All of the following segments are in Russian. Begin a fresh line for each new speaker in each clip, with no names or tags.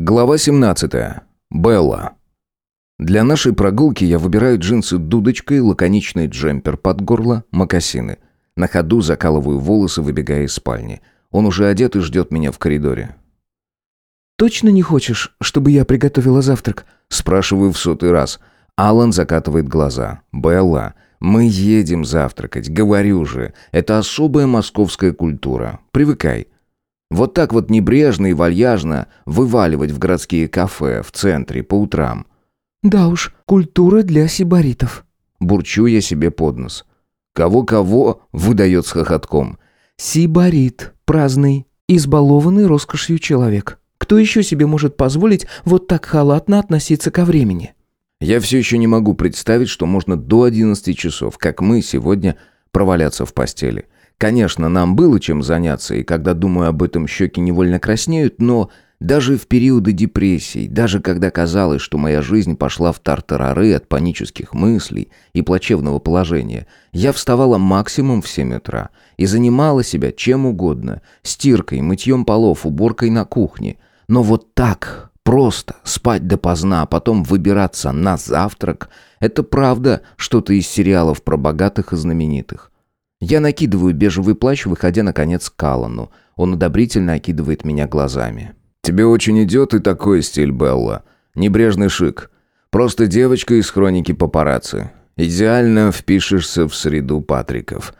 Глава 17. Белла. Для нашей прогулки я выбираю джинсы дудочкой, лаконичный джемпер под горло, мокасины. На ходу закалываю волосы, выбегая из спальни. Он уже одет и ждет меня в коридоре.
«Точно не хочешь, чтобы я приготовила завтрак?»
Спрашиваю в сотый раз. Алан закатывает глаза. «Белла, мы едем завтракать, говорю же. Это особая московская культура. Привыкай». Вот так вот небрежно и вальяжно вываливать в городские кафе в центре по утрам.
«Да уж, культура для сибаритов».
Бурчу я себе под нос. Кого-кого выдает с хохотком.
«Сибарит, праздный, избалованный роскошью человек. Кто еще себе может позволить вот так халатно относиться ко времени?»
Я все еще не могу представить, что можно до 11 часов, как мы сегодня, проваляться в постели. Конечно, нам было чем заняться, и когда думаю об этом, щеки невольно краснеют, но даже в периоды депрессий, даже когда казалось, что моя жизнь пошла в тартарары от панических мыслей и плачевного положения, я вставала максимум в 7 утра и занимала себя чем угодно – стиркой, мытьем полов, уборкой на кухне. Но вот так, просто спать допоздна, а потом выбираться на завтрак – это правда что-то из сериалов про богатых и знаменитых. Я накидываю бежевый плащ, выходя, наконец, к Аллану. Он одобрительно окидывает меня глазами. «Тебе очень идет и такой стиль, Белла. Небрежный шик. Просто девочка из хроники папарацци. Идеально впишешься в среду Патриков».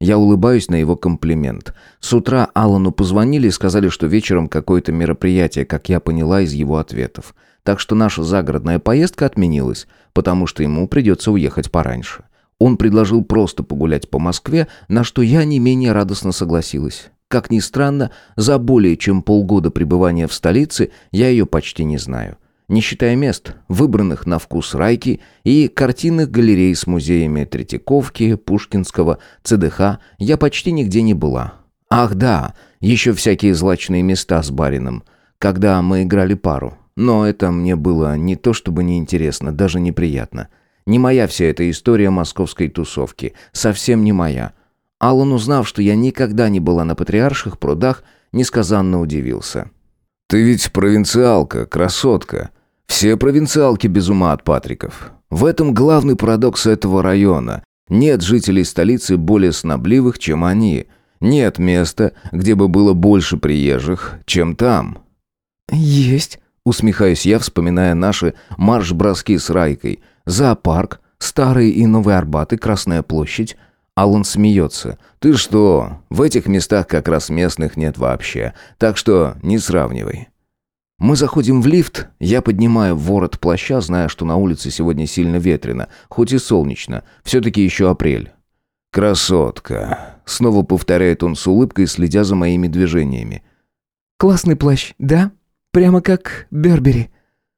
Я улыбаюсь на его комплимент. С утра Аллану позвонили и сказали, что вечером какое-то мероприятие, как я поняла из его ответов. Так что наша загородная поездка отменилась, потому что ему придется уехать пораньше. Он предложил просто погулять по Москве, на что я не менее радостно согласилась. Как ни странно, за более чем полгода пребывания в столице я ее почти не знаю. Не считая мест, выбранных на вкус Райки и картинных галерей с музеями Третьяковки, Пушкинского, ЦДХ, я почти нигде не была. Ах да, еще всякие злачные места с барином, когда мы играли пару. Но это мне было не то чтобы неинтересно, даже неприятно. Не моя вся эта история московской тусовки. Совсем не моя. Аллан, узнав, что я никогда не была на патриарших прудах, несказанно удивился. «Ты ведь провинциалка, красотка. Все провинциалки без ума от Патриков. В этом главный парадокс этого района. Нет жителей столицы более снобливых, чем они. Нет места, где бы было больше приезжих, чем там».
«Есть», — усмехаюсь я, вспоминая наши марш-броски с Райкой — Зоопарк, Старый и Новый Арбат и Красная площадь. Алан смеется. «Ты что? В этих местах как раз местных нет вообще. Так что не сравнивай». Мы заходим в лифт, я поднимаю ворот плаща, зная, что на улице сегодня сильно ветрено, хоть и солнечно, все-таки еще апрель. «Красотка!» — снова повторяет он с улыбкой, следя за моими движениями. «Классный плащ, да? Прямо как Бербери».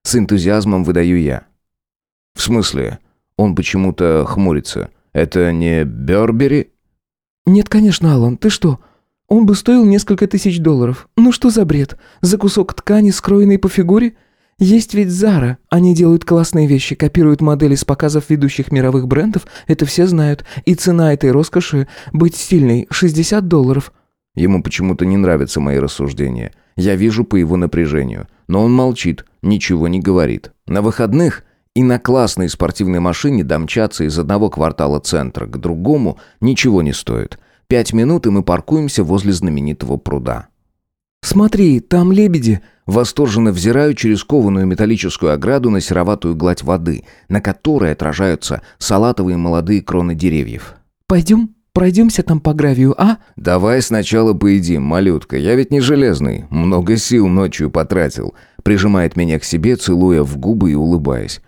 С энтузиазмом выдаю я. «В смысле?» Он почему-то хмурится. «Это не Бербери?»
«Нет, конечно, Алан, ты что? Он бы стоил несколько тысяч долларов. Ну что за бред? За кусок ткани, скроенный по фигуре? Есть ведь Зара. Они делают классные вещи, копируют модели с показов ведущих мировых брендов, это все знают. И цена этой роскоши быть стильной – 60 долларов».
Ему почему-то не нравятся мои рассуждения. Я вижу по его напряжению. Но он молчит, ничего не говорит. На выходных и на классной спортивной машине домчаться из одного квартала центра к другому ничего не стоит. Пять минут, и мы паркуемся возле знаменитого пруда.
«Смотри, там лебеди!»
Восторженно взираю через кованую металлическую ограду на сероватую гладь воды, на которой отражаются салатовые молодые кроны деревьев.
«Пойдем, пройдемся там по гравию, а?»
«Давай сначала поедим, малютка, я ведь не железный, много сил ночью потратил», прижимает меня к себе, целуя в губы и улыбаясь.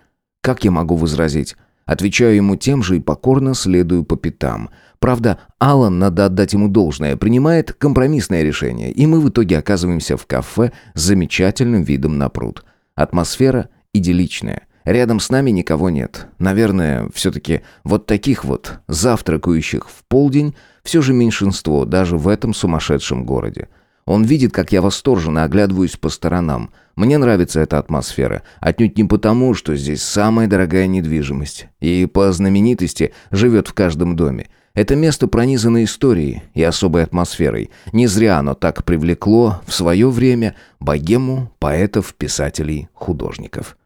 Как я могу возразить? Отвечаю ему тем же и покорно следую по пятам. Правда, Алан, надо отдать ему должное, принимает компромиссное решение, и мы в итоге оказываемся в кафе с замечательным видом на пруд. Атмосфера идилличная. Рядом с нами никого нет. Наверное, все-таки вот таких вот завтракающих в полдень все же меньшинство даже в этом сумасшедшем городе. Он видит, как я восторженно оглядываюсь по сторонам. Мне нравится эта атмосфера. Отнюдь не потому, что здесь самая дорогая недвижимость. И по знаменитости живет в каждом доме. Это место пронизано историей и особой атмосферой. Не зря оно так привлекло в свое время богему поэтов, писателей, художников.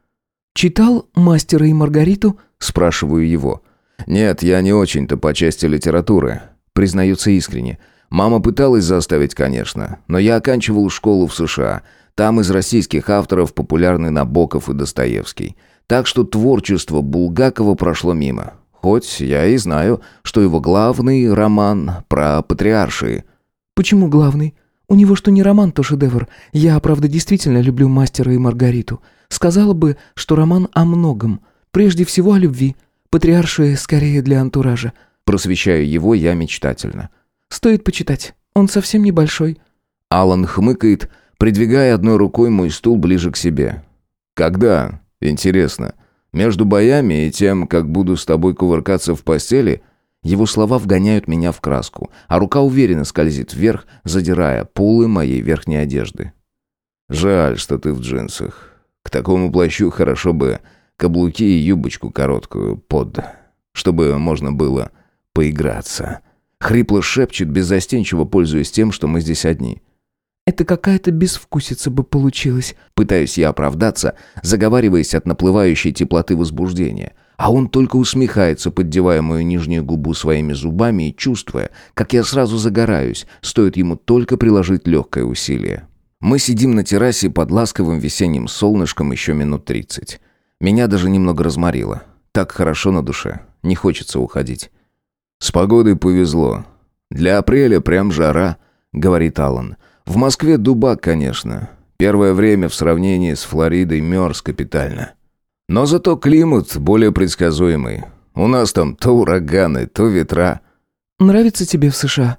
«Читал «Мастера и Маргариту»?» – спрашиваю его.
«Нет, я не очень-то по части литературы», – признается искренне. «Мама пыталась заставить, конечно, но я оканчивал школу в США. Там из российских авторов популярны Набоков и Достоевский. Так что творчество Булгакова прошло мимо. Хоть я и знаю, что его главный роман про патриаршии.
Почему главный? У него что не роман, то шедевр. Я, правда, действительно люблю «Мастера и Маргариту». Сказала бы, что роман о многом. Прежде всего о любви. Патриаршие скорее для антуража.
Просвещаю его я мечтательно.
Стоит почитать. Он совсем небольшой.
Алан хмыкает, придвигая одной рукой мой стул ближе к себе. Когда? Интересно. Между боями и тем, как буду с тобой кувыркаться в постели, его слова вгоняют меня в краску, а рука уверенно скользит вверх, задирая полы моей верхней одежды. Жаль, что ты в джинсах. К такому плащу хорошо бы каблуки и юбочку короткую под, чтобы можно было поиграться. Хрипло шепчет, беззастенчиво пользуясь тем, что мы здесь одни.
Это какая-то безвкусица бы получилась.
Пытаюсь я оправдаться, заговариваясь от наплывающей теплоты возбуждения. А он только усмехается, поддевая мою нижнюю губу своими зубами и чувствуя, как я сразу загораюсь, стоит ему только приложить легкое усилие. Мы сидим на террасе под ласковым весенним солнышком еще минут тридцать. Меня даже немного разморило. Так хорошо на душе. Не хочется уходить. «С погодой повезло. Для апреля прям жара», — говорит Алан. В Москве дубак, конечно. Первое время в сравнении с Флоридой мерз капитально. Но зато климат более предсказуемый. У нас там то ураганы, то ветра.
Нравится тебе в США?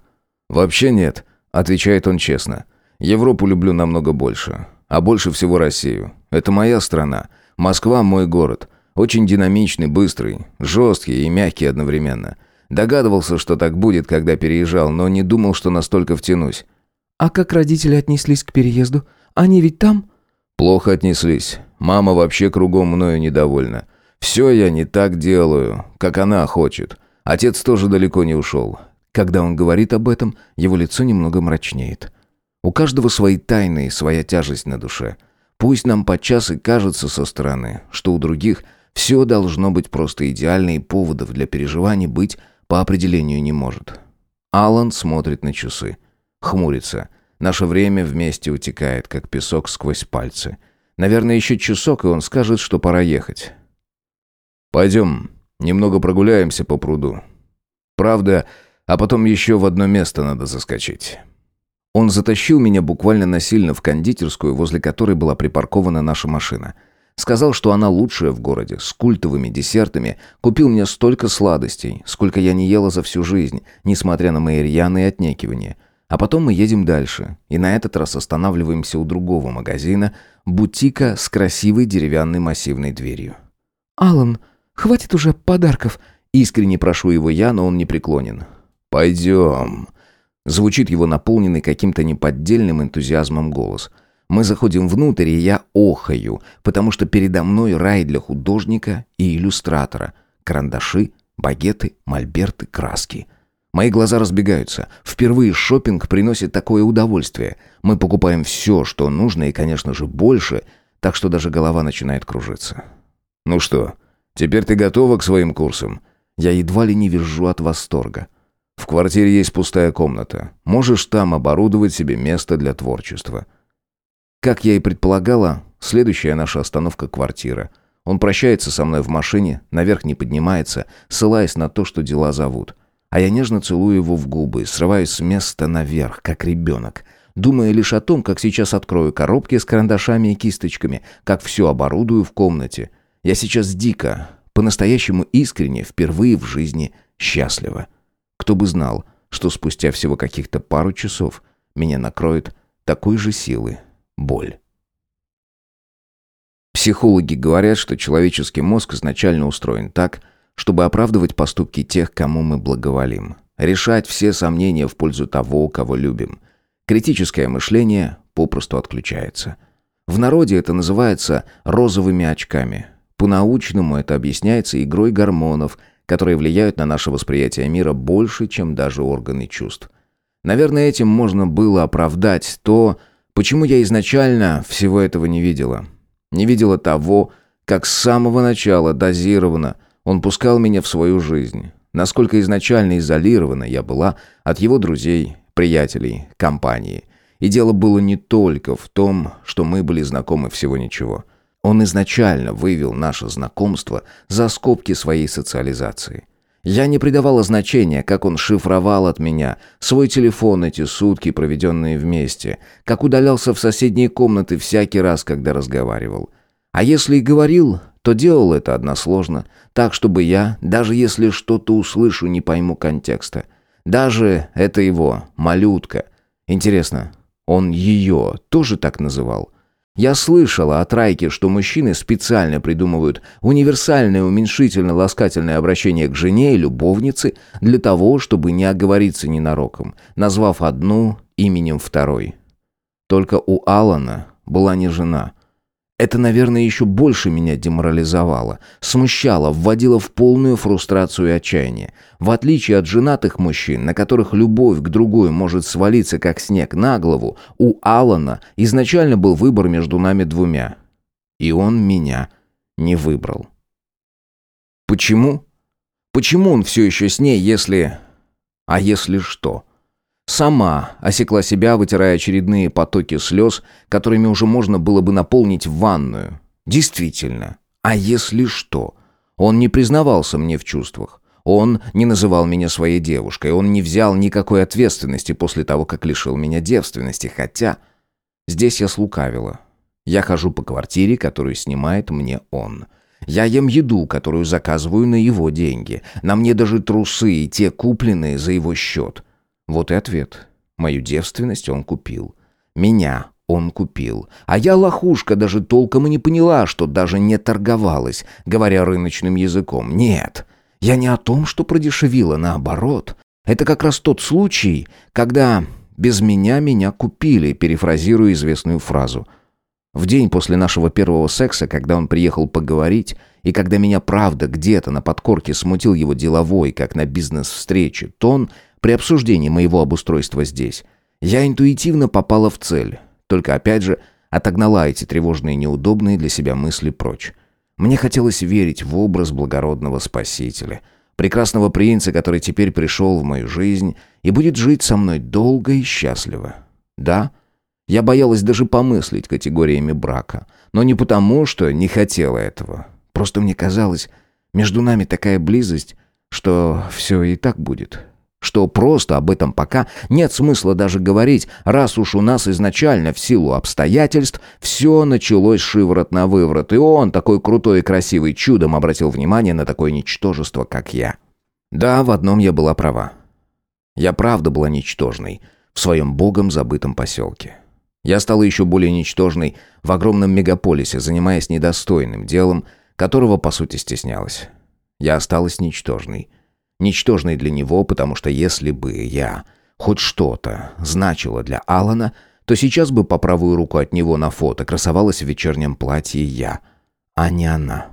Вообще нет, отвечает он честно. Европу люблю намного больше. А больше всего Россию. Это моя страна. Москва мой город. Очень динамичный, быстрый, жесткий и мягкий одновременно. Догадывался, что так будет, когда переезжал, но не думал, что настолько втянусь.
«А как родители отнеслись к переезду? Они ведь там?»
«Плохо отнеслись. Мама вообще кругом мною недовольна. Все я не так делаю, как она хочет. Отец тоже далеко не ушел. Когда он говорит об этом, его лицо немного мрачнеет. У каждого свои тайны и своя тяжесть на душе. Пусть нам подчас и кажется со стороны, что у других все должно быть просто идеально и поводов для переживаний быть по определению не может. Алан смотрит на часы. Хмурится. Наше время вместе утекает, как песок сквозь пальцы. Наверное, еще часок, и он скажет, что пора ехать. «Пойдем, немного прогуляемся по пруду. Правда, а потом еще в одно место надо заскочить». Он затащил меня буквально насильно в кондитерскую, возле которой была припаркована наша машина. Сказал, что она лучшая в городе, с культовыми десертами. Купил мне столько сладостей, сколько я не ела за всю жизнь, несмотря на мои рьяные отнекивания. А потом мы едем дальше, и на этот раз останавливаемся у другого магазина, бутика с красивой деревянной массивной дверью.
«Алан, хватит уже подарков!»
Искренне прошу его я, но он не преклонен. «Пойдем!» Звучит его наполненный каким-то неподдельным энтузиазмом голос. Мы заходим внутрь, и я охаю, потому что передо мной рай для художника и иллюстратора. Карандаши, багеты, мольберты, краски — Мои глаза разбегаются. Впервые шопинг приносит такое удовольствие. Мы покупаем все, что нужно, и, конечно же, больше, так что даже голова начинает кружиться. «Ну что, теперь ты готова к своим курсам?» Я едва ли не вижу от восторга. «В квартире есть пустая комната. Можешь там оборудовать себе место для творчества». Как я и предполагала, следующая наша остановка — квартира. Он прощается со мной в машине, наверх не поднимается, ссылаясь на то, что дела зовут. А я нежно целую его в губы, срываюсь с места наверх, как ребенок, думая лишь о том, как сейчас открою коробки с карандашами и кисточками, как все оборудую в комнате. Я сейчас дико, по-настоящему искренне, впервые в жизни счастлива. Кто бы знал, что спустя всего каких-то пару часов меня накроет такой же силы боль. Психологи говорят, что человеческий мозг изначально устроен так, чтобы оправдывать поступки тех, кому мы благоволим. Решать все сомнения в пользу того, кого любим. Критическое мышление попросту отключается. В народе это называется розовыми очками. По-научному это объясняется игрой гормонов, которые влияют на наше восприятие мира больше, чем даже органы чувств. Наверное, этим можно было оправдать то, почему я изначально всего этого не видела. Не видела того, как с самого начала дозированно он пускал меня в свою жизнь. Насколько изначально изолирована я была от его друзей, приятелей, компании. И дело было не только в том, что мы были знакомы всего ничего. Он изначально вывел наше знакомство за скобки своей социализации. Я не придавала значения, как он шифровал от меня свой телефон эти сутки, проведенные вместе, как удалялся в соседние комнаты всякий раз, когда разговаривал. А если и говорил, то делал это односложно, так, чтобы я, даже если что-то услышу, не пойму контекста. Даже это его, малютка. Интересно, он ее тоже так называл? Я слышала от Райки, что мужчины специально придумывают универсальное уменьшительно-ласкательное обращение к жене и любовнице для того, чтобы не оговориться ненароком, назвав одну именем второй. Только у Алана была не жена, это, наверное, еще больше меня деморализовало, смущало, вводило в полную фрустрацию и отчаяние. В отличие от женатых мужчин, на которых любовь к другой может свалиться как снег на голову, у Алана изначально был выбор между нами двумя. И он меня не выбрал. Почему? Почему он все еще с ней, если... А если что? Сама осекла себя, вытирая очередные потоки слез, которыми уже можно было бы наполнить ванную. Действительно. А если что? Он не признавался мне в чувствах. Он не называл меня своей девушкой. Он не взял никакой ответственности после того, как лишил меня девственности. Хотя здесь я слукавила. Я хожу по квартире, которую снимает мне он. Я ем еду, которую заказываю на его деньги. На мне даже трусы, и те купленные за его счет. Вот и ответ. Мою девственность он купил. Меня он купил. А я, лохушка, даже толком и не поняла, что даже не торговалась, говоря рыночным языком. Нет, я не о том, что продешевила, наоборот. Это как раз тот случай, когда без меня меня купили, перефразируя известную фразу. В день после нашего первого секса, когда он приехал поговорить, и когда меня правда где-то на подкорке смутил его деловой, как на бизнес-встрече, тон — при обсуждении моего обустройства здесь я интуитивно попала в цель, только опять же отогнала эти тревожные неудобные для себя мысли прочь. Мне хотелось верить в образ благородного спасителя, прекрасного принца, который теперь пришел в мою жизнь и будет жить со мной долго и счастливо. Да, я боялась даже помыслить категориями брака, но не потому, что не хотела этого. Просто мне казалось, между нами такая близость, что все и так будет что просто об этом пока нет смысла даже говорить, раз уж у нас изначально в силу обстоятельств все началось шиворот на выворот, и он, такой крутой и красивый, чудом обратил внимание на такое ничтожество, как я. Да, в одном я была права. Я правда была ничтожной в своем богом забытом поселке. Я стала еще более ничтожной в огромном мегаполисе, занимаясь недостойным делом, которого, по сути, стеснялась. Я осталась ничтожной – Ничтожный для него, потому что если бы я хоть что-то значила для Алана, то сейчас бы по правую руку от него на фото красовалась в вечернем платье я, а не она.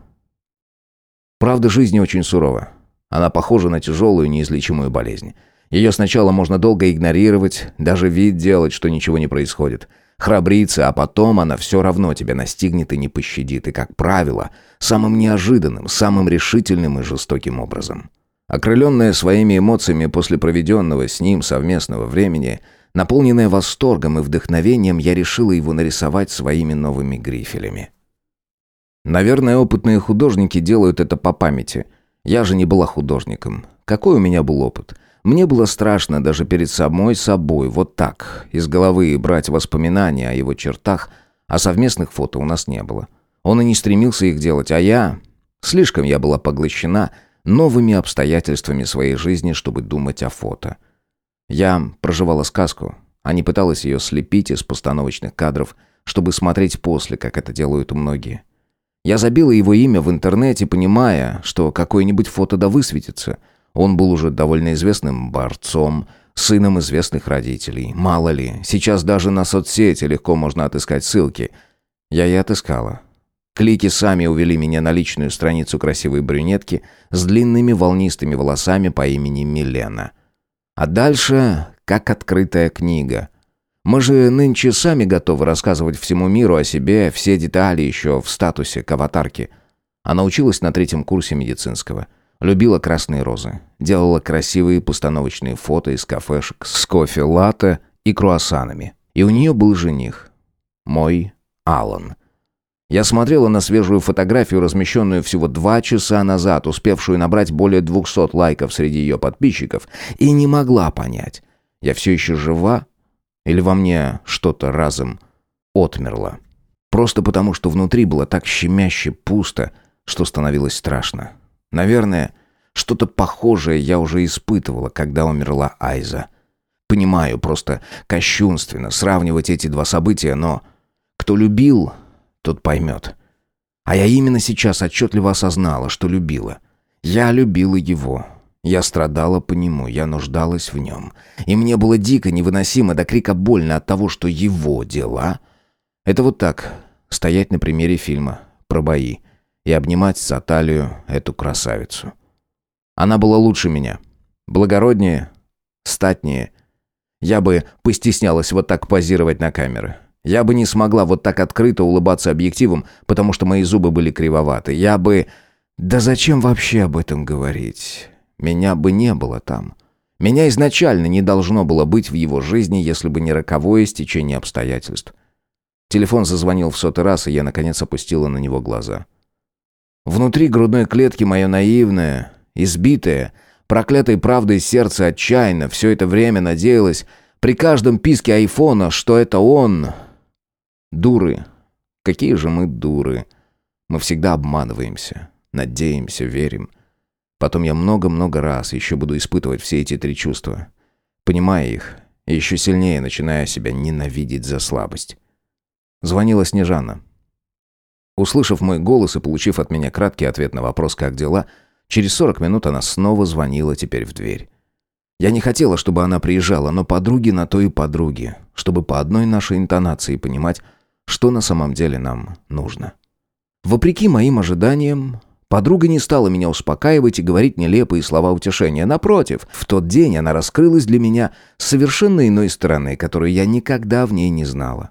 Правда жизни очень сурова. Она похожа на тяжелую неизлечимую болезнь. Ее сначала можно долго игнорировать, даже вид делать, что ничего не происходит. Храбриться, а потом она все равно тебя настигнет и не пощадит. И, как правило, самым неожиданным, самым решительным и жестоким образом. Окрыленная своими эмоциями после проведенного с ним совместного времени, наполненная восторгом и вдохновением, я решила его нарисовать своими новыми грифелями. Наверное, опытные художники делают это по памяти. Я же не была художником. Какой у меня был опыт? Мне было страшно даже перед самой собой, вот так, из головы брать воспоминания о его чертах, а совместных фото у нас не было. Он и не стремился их делать, а я... Слишком я была поглощена новыми обстоятельствами своей жизни, чтобы думать о фото. Я проживала сказку, а не пыталась ее слепить из постановочных кадров, чтобы смотреть после, как это делают многие. Я забила его имя в интернете, понимая, что какое-нибудь фото да высветится. Он был уже довольно известным борцом, сыном известных родителей. Мало ли, сейчас даже на соцсети легко можно отыскать ссылки. Я и отыскала. Клики сами увели меня на личную страницу красивой брюнетки с длинными волнистыми волосами по имени Милена. А дальше как открытая книга. Мы же нынче сами готовы рассказывать всему миру о себе, все детали еще в статусе к аватарке. Она училась на третьем курсе медицинского. Любила красные розы. Делала красивые постановочные фото из кафешек с кофе, латте и круассанами. И у нее был жених. Мой Алан. Я смотрела на свежую фотографию, размещенную всего два часа назад, успевшую набрать более 200 лайков среди ее подписчиков, и не могла понять, я все еще жива или во мне что-то разом отмерло. Просто потому, что внутри было так щемяще пусто, что становилось страшно. Наверное, что-то похожее я уже испытывала, когда умерла Айза. Понимаю, просто кощунственно сравнивать эти два события, но кто любил, тот поймет. А я именно сейчас отчетливо осознала, что любила. Я любила его. Я страдала по нему, я нуждалась в нем. И мне было дико, невыносимо, до крика больно от того, что его дела... Это вот так, стоять на примере фильма про бои и обнимать за талию эту красавицу. Она была лучше меня. Благороднее, статнее. Я бы постеснялась вот так позировать на камеры. Я бы не смогла вот так открыто улыбаться объективом, потому что мои зубы были кривоваты. Я бы... Да зачем вообще об этом говорить? Меня бы не было там. Меня изначально не должно было быть в его жизни, если бы не роковое стечение обстоятельств. Телефон зазвонил в сотый раз, и я, наконец, опустила на него глаза. Внутри грудной клетки мое наивное, избитое, проклятой правдой сердце отчаянно все это время надеялось при каждом писке айфона, что это он, Дуры. Какие же мы дуры. Мы всегда обманываемся, надеемся, верим. Потом я много-много раз еще буду испытывать все эти три чувства. Понимая их, еще сильнее начиная себя ненавидеть за слабость. Звонила Снежана. Услышав мой голос и получив от меня краткий ответ на вопрос «как дела?», через 40 минут она снова звонила теперь в дверь. Я не хотела, чтобы она приезжала, но подруги на то и подруги, чтобы по одной нашей интонации понимать, что на самом деле нам нужно. Вопреки моим ожиданиям, подруга не стала меня успокаивать и говорить нелепые слова утешения. Напротив, в тот день она раскрылась для меня с совершенно иной стороны, которую я никогда в ней не знала.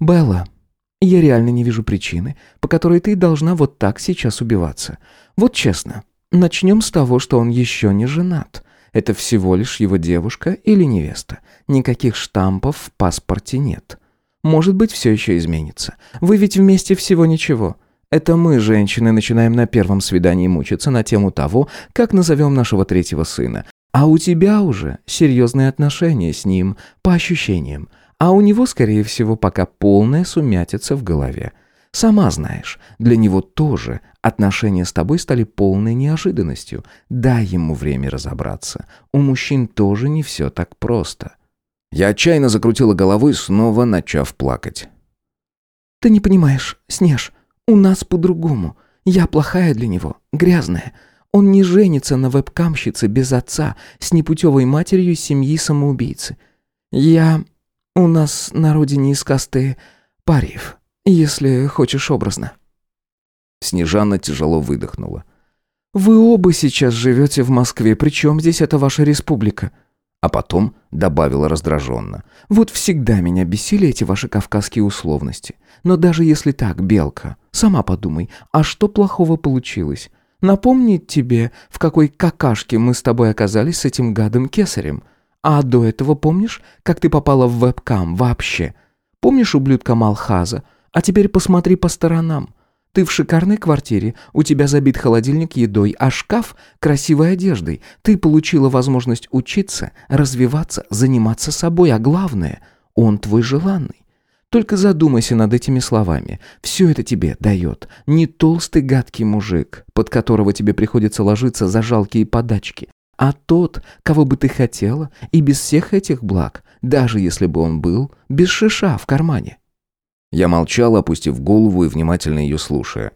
«Белла, я реально не вижу причины, по которой ты должна вот так сейчас убиваться. Вот честно, начнем с того, что он еще не женат. Это всего лишь его девушка или невеста. Никаких штампов в паспорте нет». Может быть, все еще изменится. Вы ведь вместе всего ничего. Это мы, женщины, начинаем на первом свидании мучиться на тему того, как назовем нашего третьего сына. А у тебя уже серьезные отношения с ним, по ощущениям. А у него, скорее всего, пока полная сумятица в голове. Сама знаешь, для него тоже отношения с тобой стали полной неожиданностью. Дай ему время разобраться. У мужчин тоже не все так просто.
Я отчаянно закрутила головой, снова начав плакать.
«Ты не понимаешь, Снеж, у нас по-другому. Я плохая для него, грязная. Он не женится на вебкамщице без отца, с непутевой матерью семьи самоубийцы. Я... У нас на родине из касты париев, если хочешь образно».
Снежана тяжело выдохнула.
«Вы оба сейчас живете в Москве, причем здесь это ваша республика?»
А потом добавила раздраженно.
«Вот всегда меня бесили эти ваши кавказские условности. Но даже если так, Белка, сама подумай, а что плохого получилось? Напомнить тебе, в какой какашке мы с тобой оказались с этим гадом Кесарем? А до этого помнишь, как ты попала в вебкам вообще? Помнишь ублюдка Малхаза? А теперь посмотри по сторонам. Ты в шикарной квартире, у тебя забит холодильник едой, а шкаф красивой одеждой. Ты получила возможность учиться, развиваться, заниматься собой, а главное, он твой желанный. Только задумайся над этими словами. Все это тебе дает не толстый гадкий мужик, под которого тебе приходится ложиться за жалкие подачки, а тот, кого бы ты хотела, и без всех этих благ, даже если бы он был без шиша в кармане.
Я молчал, опустив голову и внимательно ее слушая.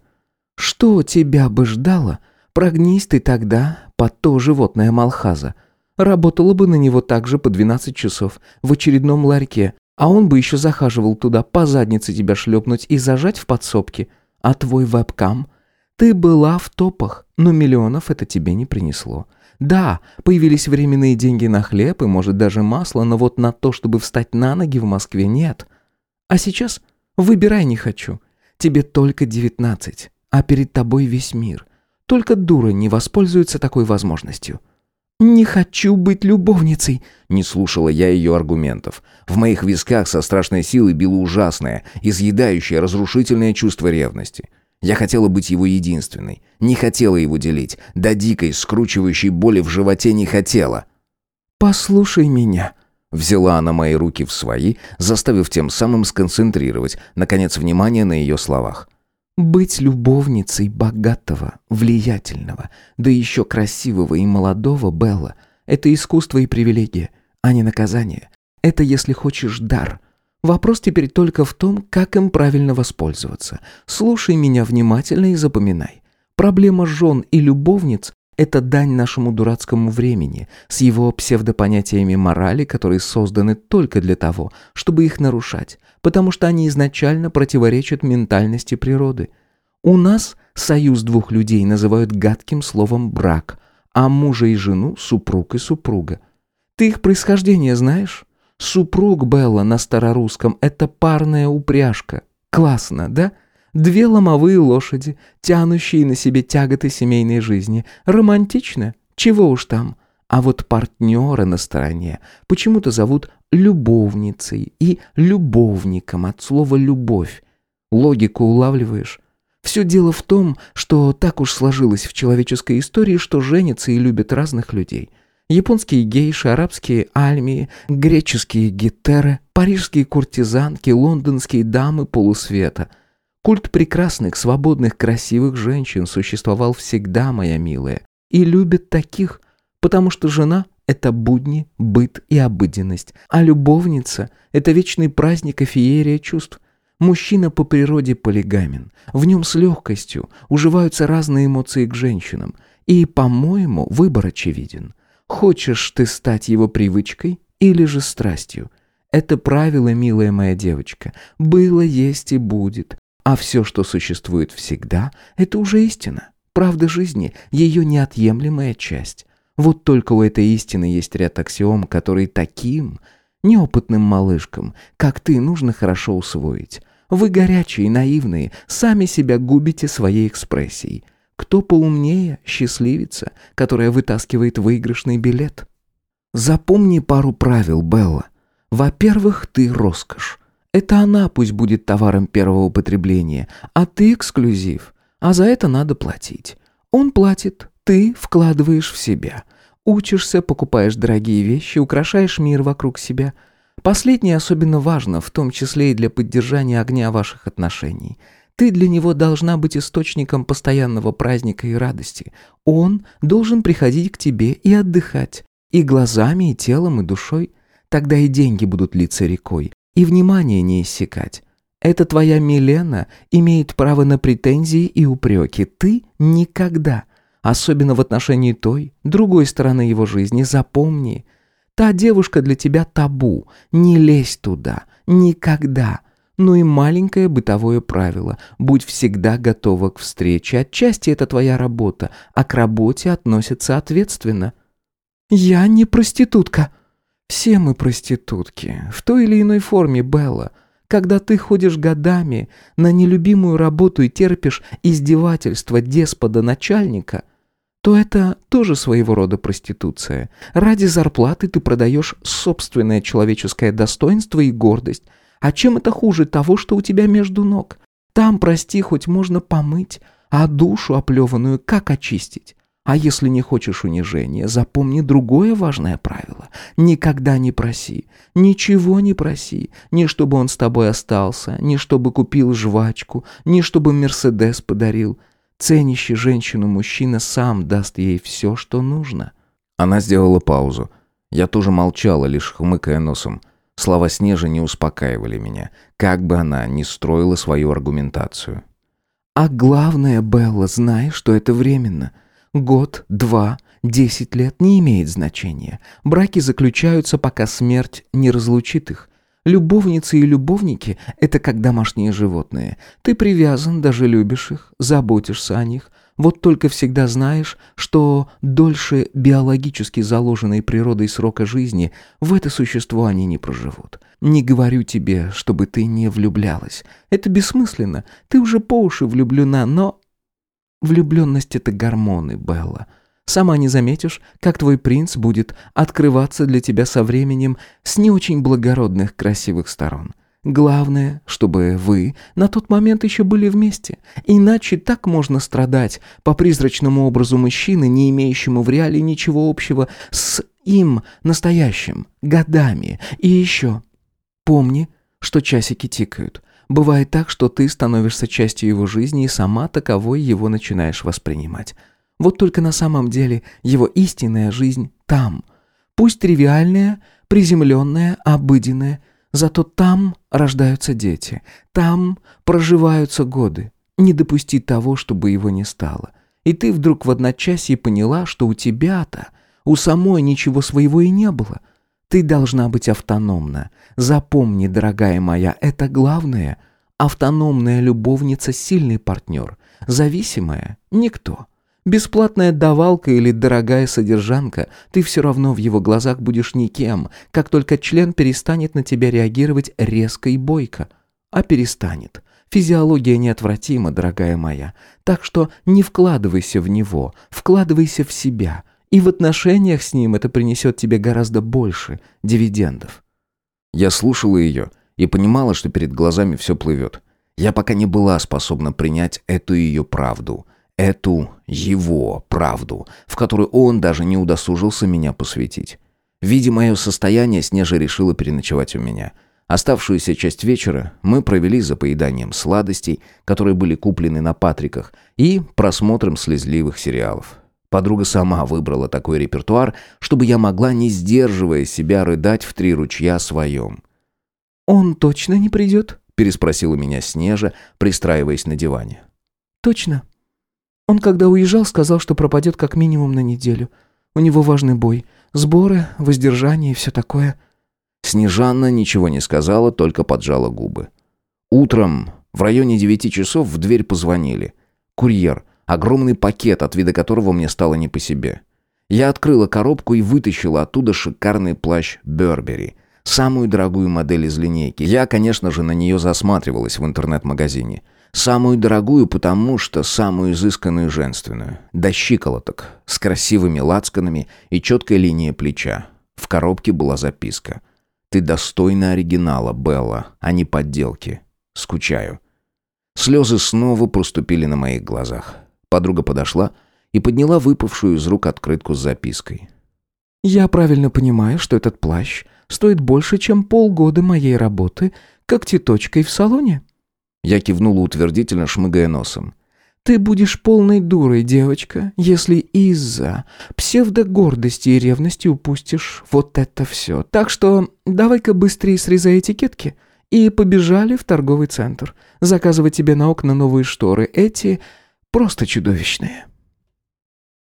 «Что тебя бы ждало? Прогнись ты тогда под то животное Малхаза. Работала бы на него также по 12 часов в очередном ларьке, а он бы еще захаживал туда по заднице тебя шлепнуть и зажать в подсобке. А твой вебкам? Ты была в топах, но миллионов это тебе не принесло. Да, появились временные деньги на хлеб и, может, даже масло, но вот на то, чтобы встать на ноги в Москве, нет. А сейчас выбирай не хочу. Тебе только девятнадцать, а перед тобой весь мир. Только дура не воспользуется такой возможностью. «Не хочу быть любовницей», — не слушала я ее аргументов. В моих висках со страшной силой било ужасное, изъедающее, разрушительное чувство ревности. Я хотела быть его единственной, не хотела его делить, до дикой, скручивающей боли в животе не хотела.
«Послушай меня», — взяла она мои руки в свои, заставив тем самым сконцентрировать, наконец, внимание на ее словах. Быть любовницей богатого, влиятельного, да еще красивого и молодого Белла — это искусство и привилегия, а не наказание. Это, если хочешь, дар. Вопрос теперь только в том, как им правильно воспользоваться. Слушай меня внимательно и запоминай. Проблема жен и любовниц это дань нашему дурацкому времени, с его псевдопонятиями морали, которые созданы только для того, чтобы их нарушать, потому что они изначально противоречат ментальности природы. У нас союз двух людей называют гадким словом «брак», а мужа и жену – супруг и супруга. Ты их происхождение знаешь? Супруг Белла на старорусском – это парная упряжка. Классно, да? Две ломовые лошади, тянущие на себе тяготы семейной жизни. Романтично? Чего уж там. А вот партнера на стороне почему-то зовут любовницей и любовником от слова «любовь». Логику улавливаешь? Все дело в том, что так уж сложилось в человеческой истории, что женятся и любят разных людей. Японские гейши, арабские альмии, греческие гетеры, парижские куртизанки, лондонские дамы полусвета – Культ прекрасных, свободных, красивых женщин существовал всегда, моя милая. И любят таких, потому что жена — это будни, быт и обыденность, а любовница — это вечный праздник и феерия чувств. Мужчина по природе полигамен. В нем с легкостью уживаются разные эмоции к женщинам. И, по-моему, выбор очевиден. Хочешь ты стать его привычкой или же страстью? Это правило, милая моя девочка. Было, есть и будет. А все, что существует всегда, это уже истина. Правда жизни, ее неотъемлемая часть. Вот только у этой истины есть ряд аксиом, которые таким, неопытным малышкам, как ты, нужно хорошо усвоить. Вы горячие, наивные, сами себя губите своей экспрессией. Кто поумнее, счастливица, которая вытаскивает выигрышный билет? Запомни пару правил, Белла. Во-первых, ты роскошь. Это она пусть будет товаром первого употребления, а ты эксклюзив. А за это надо платить. Он платит, ты вкладываешь в себя. Учишься, покупаешь дорогие вещи, украшаешь мир вокруг себя. Последнее особенно важно, в том числе и для поддержания огня ваших отношений. Ты для него должна быть источником постоянного праздника и радости. Он должен приходить к тебе и отдыхать. И глазами, и телом, и душой. Тогда и деньги будут литься рекой, и внимание не иссякать. Эта твоя Милена имеет право на претензии и упреки. Ты никогда. Особенно в отношении той, другой стороны его жизни. Запомни. Та девушка для тебя табу. Не лезь туда. Никогда. Ну и маленькое бытовое правило. Будь всегда готова к встрече. Отчасти это твоя работа, а к работе относятся ответственно. «Я не проститутка», все мы проститутки, в той или иной форме, Белла. Когда ты ходишь годами на нелюбимую работу и терпишь издевательства деспода-начальника, то это тоже своего рода проституция. Ради зарплаты ты продаешь собственное человеческое достоинство и гордость. А чем это хуже того, что у тебя между ног? Там, прости, хоть можно помыть, а душу оплеванную как очистить? А если не хочешь унижения, запомни другое важное правило. Никогда не проси. Ничего не проси. Ни чтобы он с тобой остался, ни чтобы купил жвачку, ни чтобы Мерседес подарил. Ценящий женщину мужчина сам даст ей все, что нужно. Она сделала паузу. Я тоже молчала, лишь хмыкая носом. Слова Снежи не успокаивали меня, как бы она ни строила свою аргументацию.
«А главное, Белла, знай, что это временно». Год, два, десять лет не имеет значения. Браки заключаются, пока смерть не разлучит их. Любовницы и любовники – это как домашние животные. Ты привязан, даже любишь их, заботишься о них. Вот только всегда знаешь, что дольше биологически заложенной природой срока жизни в это существо они не проживут. Не говорю тебе, чтобы ты не влюблялась. Это бессмысленно. Ты уже по уши влюблена, но... Влюбленность – это гормоны, Белла. Сама не заметишь, как твой принц будет открываться для тебя со временем с не очень благородных красивых сторон. Главное, чтобы вы на тот момент еще были вместе. Иначе так можно страдать по призрачному образу мужчины, не имеющему в реале ничего общего с им настоящим, годами. И еще, помни, что часики тикают. Бывает так, что ты становишься частью его жизни и сама таковой его начинаешь воспринимать. Вот только на самом деле его истинная жизнь там. Пусть тривиальная, приземленная, обыденная, зато там рождаются дети, там проживаются годы. Не допусти того, чтобы его не стало. И ты вдруг в одночасье поняла, что у тебя-то, у самой ничего своего и не было. Ты должна быть автономна. Запомни, дорогая моя, это главное. Автономная любовница – сильный партнер. Зависимая – никто. Бесплатная давалка или дорогая содержанка, ты все равно в его глазах будешь никем, как только член перестанет на тебя реагировать резко и бойко. А перестанет. Физиология неотвратима, дорогая моя. Так что не вкладывайся в него, вкладывайся в себя. И в отношениях с ним это принесет тебе гораздо больше дивидендов.
Я слушала ее и понимала, что перед глазами все плывет. Я пока не была способна принять эту ее правду – эту его правду, в которую он даже не удосужился меня посвятить. Видя мое состояние, Снежа решила переночевать у меня. Оставшуюся часть вечера мы провели за поеданием сладостей, которые были куплены на Патриках, и просмотром слезливых сериалов. Подруга сама выбрала такой репертуар, чтобы я могла, не сдерживая себя, рыдать в три ручья своем.
«Он точно не придет?»
– переспросила меня Снежа, пристраиваясь на диване.
«Точно», он, когда уезжал, сказал, что пропадет как минимум на неделю. У него важный бой. Сборы, воздержание и все такое.
Снежанна ничего не сказала, только поджала губы. Утром, в районе девяти часов, в дверь позвонили. Курьер, огромный пакет, от вида которого мне стало не по себе. Я открыла коробку и вытащила оттуда шикарный плащ Бербери. Самую дорогую модель из линейки. Я, конечно же, на нее засматривалась в интернет-магазине. Самую дорогую, потому что самую изысканную женственную. До щиколоток, с красивыми лацканами и четкой линией плеча. В коробке была записка. «Ты достойна оригинала, Белла, а не подделки. Скучаю». Слезы снова проступили на моих глазах. Подруга подошла и подняла выпавшую из рук открытку с запиской.
«Я правильно понимаю, что этот плащ стоит больше, чем полгода моей работы как теточкой в салоне?»
Я кивнула утвердительно, шмыгая носом.
«Ты будешь полной дурой, девочка, если из-за псевдогордости и ревности упустишь вот это все. Так что давай-ка быстрее срезай этикетки и побежали в торговый центр. Заказывать тебе на окна новые шторы. Эти просто чудовищные».